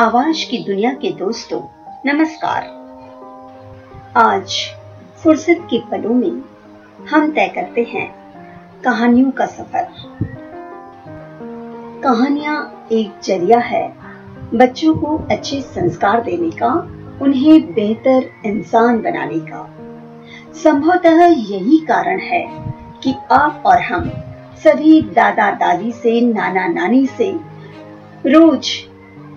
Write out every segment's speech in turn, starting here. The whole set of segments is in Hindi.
आवाज़ की दुनिया के दोस्तों, नमस्कार। आज फुर्सत के पलों में हम तय करते हैं कहानियों का सफ़र। कहानियाँ एक ज़रिया है बच्चों को अच्छे संस्कार देने का, उन्हें बेहतर इंसान बनाने का। संभवतः यही कारण है कि आप और हम सभी दादा दादी से नाना नानी से रोज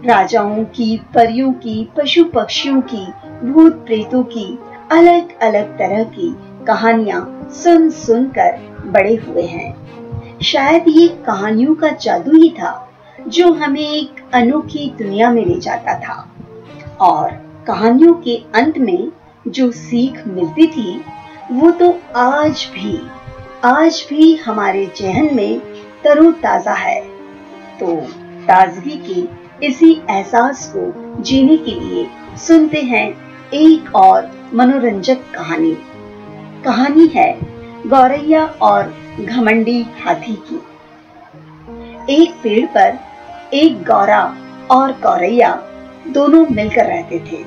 राजाओं की, परियों की पशु पक्षियों की भूत प्रेतों की अलग अलग तरह की कहानियाँ सुन सुन कर बड़े हुए हैं। शायद ये कहानियों का जादू ही था जो हमें एक अनोखी दुनिया में ले जाता था। और कहानियों के अंत में जो सीख मिलती थी, वो तो आज भी आज भी हमारे जहन में तरोताजा है। तो ताजगी की इसी एहसास को जीने के लिए सुनते हैं एक और मनोरंजक कहानी। कहानी है गौरैया और घमंडी हाथी की। एक पेड़ पर एक गौरा और गौरैया दोनों मिलकर रहते थे।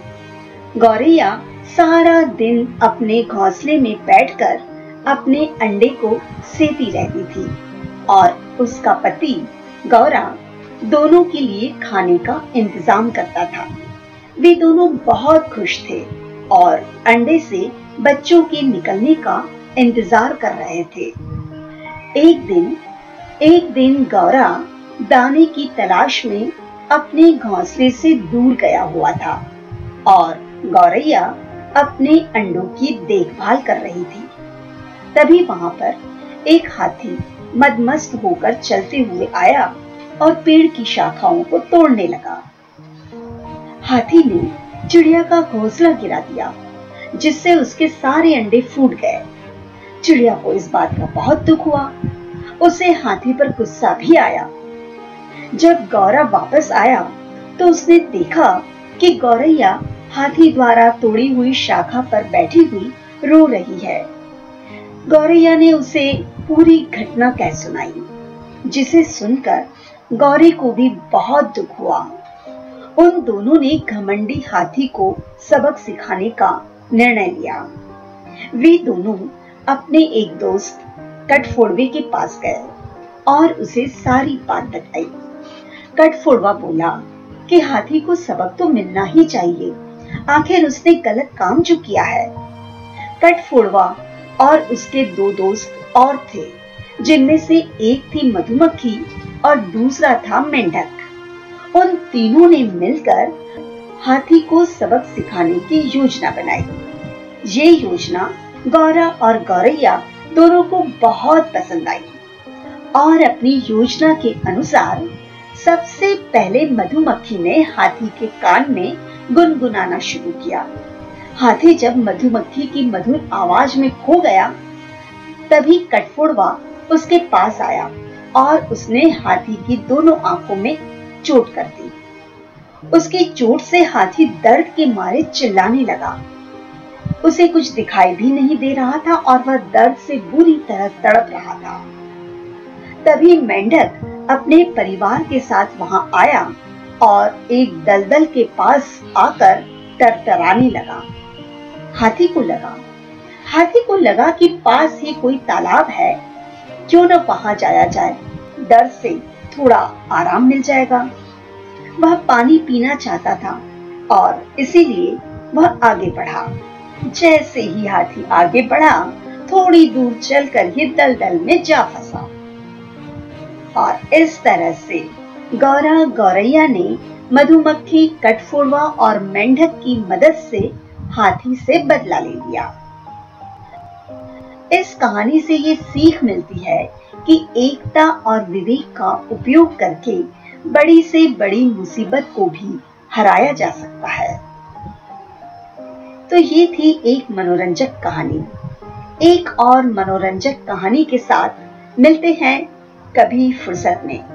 गौरैया सारा दिन अपने घोंसले में बैठकर अपने अंडे को सेती रहती थी और उसका पति गौरा दोनों के लिए खाने का इंतज़ाम करता था। वे दोनों बहुत खुश थे और अंडे से बच्चों के निकलने का इंतज़ार कर रहे थे। एक दिन एक दिन गौरा दाने की तलाश में अपने घोंसले से दूर गया हुआ था और गौरैया अपने अंडों की देखभाल कर रही थी। तभी वहाँ पर एक हाथी मदमस्त होकर चलते हुए आया और पेड़ की शाखाओं को तोड़ने लगा। हाथी ने चिड़िया का घोंसला गिरा दिया, जिससे उसके सारे अंडे फूट गए। चिड़िया को इस बात का बहुत दुख हुआ। उसे हाथी पर गुस्सा भी आया। जब गौरव वापस आया तो उसने देखा कि गौरैया हाथी द्वारा तोड़ी हुई शाखा पर बैठी हुई रो रही है। गौरैया ने उसे पूरी घटना कह सुनाई, जिसे सुनकर गौरी को भी बहुत दुख हुआ। उन दोनों ने घमंडी हाथी को सबक सिखाने का निर्णय लिया। वे दोनों अपने एक दोस्त कटफोड़वे के पास गए और उसे सारी बात बताई। कटफोड़वा बोला कि हाथी को सबक तो मिलना ही चाहिए। आखिर उसने गलत काम जो किया है। कटफोड़वा और उसके दो दोस्त और थे, जिनमें से एक थी मधुमक्खी और दूसरा था मेंढक। उन तीनों ने मिलकर हाथी को सबक सिखाने की योजना बनाई। ये योजना गौरा और गौरैया दोनों को बहुत पसंद आई और अपनी योजना के अनुसार सबसे पहले मधुमक्खी ने हाथी के कान में गुनगुनाना शुरू किया। हाथी जब मधुमक्खी की मधुर आवाज़ में खो गया, तभी कटफोड़वा उसके पास आया। और उसने हाथी की दोनों आँखों में चोट कर दी। उसकी चोट से हाथी दर्द के मारे चिल्लाने लगा। उसे कुछ दिखाई भी नहीं दे रहा था और वह दर्द से बुरी तरह तड़प रहा था। तभी मेंढक अपने परिवार के साथ वहाँ आया और एक दलदल के पास आकर तरतराने लगा। हाथी को लगा। हाथी को लगा कि पास ही कोई तालाब है। क्यों न वहाँ जाया जाए? डर से थोड़ा आराम मिल जाएगा। वह पानी पीना चाहता था और इसीलिए वह आगे बढ़ा। जैसे ही हाथी आगे बढ़ा, थोड़ी दूर चलकर ये दलदल में जा फंसा। और इस तरह से गौरा गौरैया ने मधुमक्खी कटफोड़वा और मेंढक की मदद से हाथी से बदला ले लिया। इस कहानी से ये सीख मिलती है कि एकता और विवेक का उपयोग करके बड़ी से बड़ी मुसीबत को भी हराया जा सकता है। तो ये थी एक मनोरंजक कहानी। एक और मनोरंजक कहानी के साथ मिलते हैं कभी फुर्सत में।